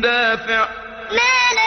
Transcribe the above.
دافع. ما